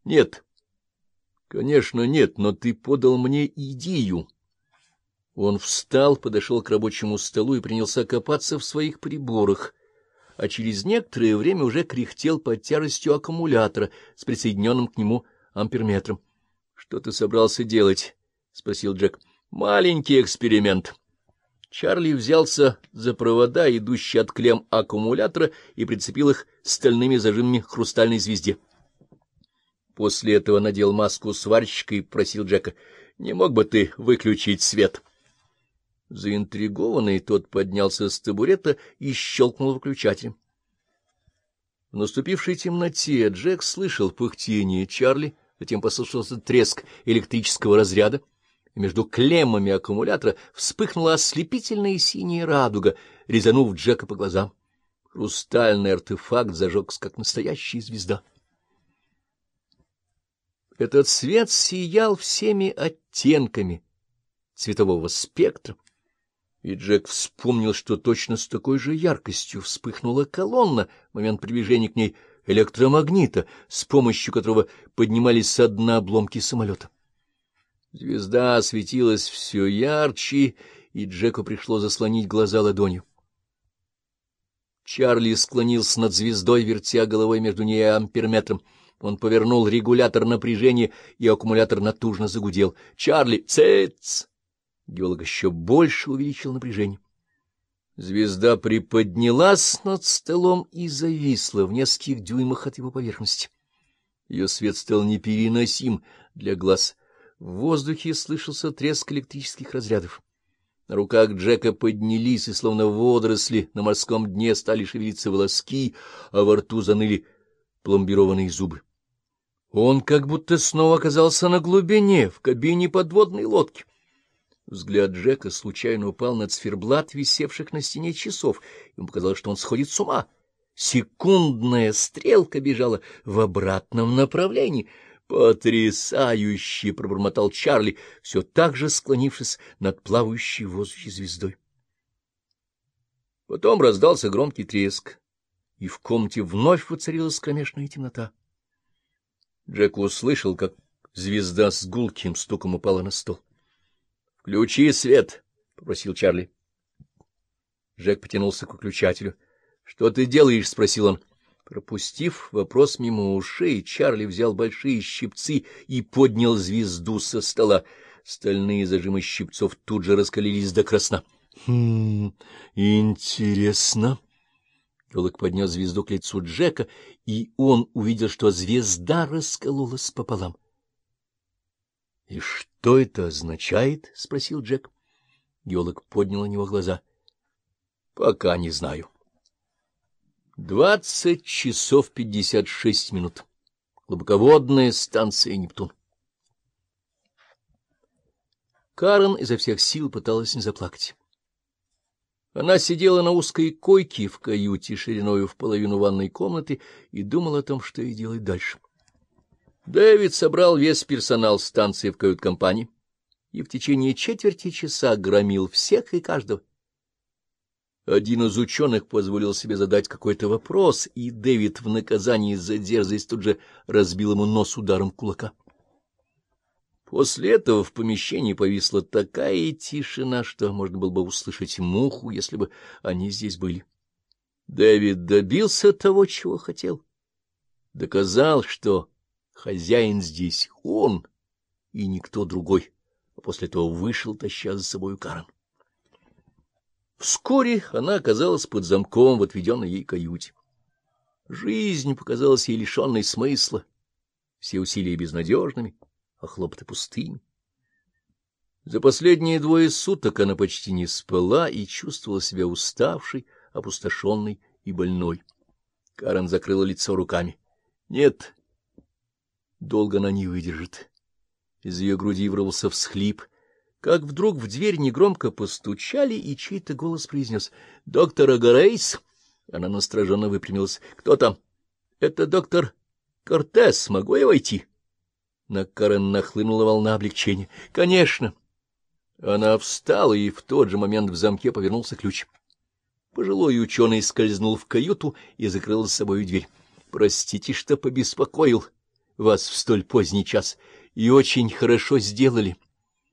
— Нет. — Конечно, нет, но ты подал мне идею. Он встал, подошел к рабочему столу и принялся копаться в своих приборах, а через некоторое время уже кряхтел под тяжестью аккумулятора с присоединенным к нему амперметром. — Что ты собрался делать? — спросил Джек. — Маленький эксперимент. Чарли взялся за провода, идущие от клем аккумулятора, и прицепил их стальными зажимами к хрустальной звезде. После этого надел маску сварщика и просил Джека, — Не мог бы ты выключить свет? Заинтригованный, тот поднялся с табурета и щелкнул выключателем. В наступившей темноте Джек слышал пыхтение Чарли, затем послышался треск электрического разряда, и между клеммами аккумулятора вспыхнула ослепительная синяя радуга, резанув Джека по глазам. Хрустальный артефакт зажегся, как настоящая звезда. Этот свет сиял всеми оттенками цветового спектра, и Джек вспомнил, что точно с такой же яркостью вспыхнула колонна в момент приближения к ней электромагнита, с помощью которого поднимались со дна обломки самолета. Звезда светилась все ярче, и Джеку пришлось заслонить глаза ладонью. Чарли склонился над звездой, вертя головой между ней и амперметром. Он повернул регулятор напряжения, и аккумулятор натужно загудел. «Чарли, цец!» Геолог еще больше увеличил напряжение. Звезда приподнялась над столом и зависла в нескольких дюймах от его поверхности. Ее свет стал непереносим для глаз. В воздухе слышался треск электрических разрядов. На руках Джека поднялись, и словно водоросли на морском дне стали шевелиться волоски, а во рту заныли пломбированные зубы. Он как будто снова оказался на глубине, в кабине подводной лодки. Взгляд Джека случайно упал на циферблат, висевших на стене часов. Ему показалось, что он сходит с ума. Секундная стрелка бежала в обратном направлении. «Потрясающе!» — пробормотал Чарли, все так же склонившись над плавающей в воздухе звездой. Потом раздался громкий треск, и в комнате вновь воцарилась кромешная темнота. Джек услышал, как звезда с гулким стуком упала на стол. — Включи свет, — попросил Чарли. Джек потянулся к выключателю. — Что ты делаешь? — спросил он. Пропустив вопрос мимо ушей, Чарли взял большие щипцы и поднял звезду со стола. Стальные зажимы щипцов тут же раскалились до красна. — Хм, интересно. Геолог поднес звезду к лицу Джека, и он увидел, что звезда раскололась пополам. — И что это означает? — спросил Джек. Геолог поднял на него глаза. — Пока не знаю. Двадцать часов пятьдесят шесть минут. Глубоководная станция «Нептун». Карен изо всех сил пыталась не заплакать. Она сидела на узкой койке в каюте шириною в половину ванной комнаты и думала о том, что ей делать дальше. Дэвид собрал весь персонал станции в кают-компании и в течение четверти часа громил всех и каждого. Один из ученых позволил себе задать какой-то вопрос, и Дэвид в наказании за дерзость тут же разбил ему нос ударом кулака. После этого в помещении повисла такая тишина, что можно было бы услышать муху, если бы они здесь были. Дэвид добился того, чего хотел. Доказал, что Хозяин здесь он и никто другой, а после этого вышел, таща за собой Карен. Вскоре она оказалась под замком в отведенной ей каюте. Жизнь показалась ей лишенной смысла, все усилия безнадежными, а хлопоты пустыми. За последние двое суток она почти не спала и чувствовала себя уставшей, опустошенной и больной. Карен закрыла лицо руками. Нет, Долго она не выдержит. Из ее груди вырвался всхлип, как вдруг в дверь негромко постучали, и чей-то голос произнес «Доктор Агарейс!» Она настороженно выпрямилась. «Кто там?» «Это доктор Кортес. Могу я войти?» На Карен нахлынула волна облегчения. «Конечно!» Она встала, и в тот же момент в замке повернулся ключ. Пожилой ученый скользнул в каюту и закрыл с собой дверь. «Простите, что побеспокоил», вас в столь поздний час, и очень хорошо сделали.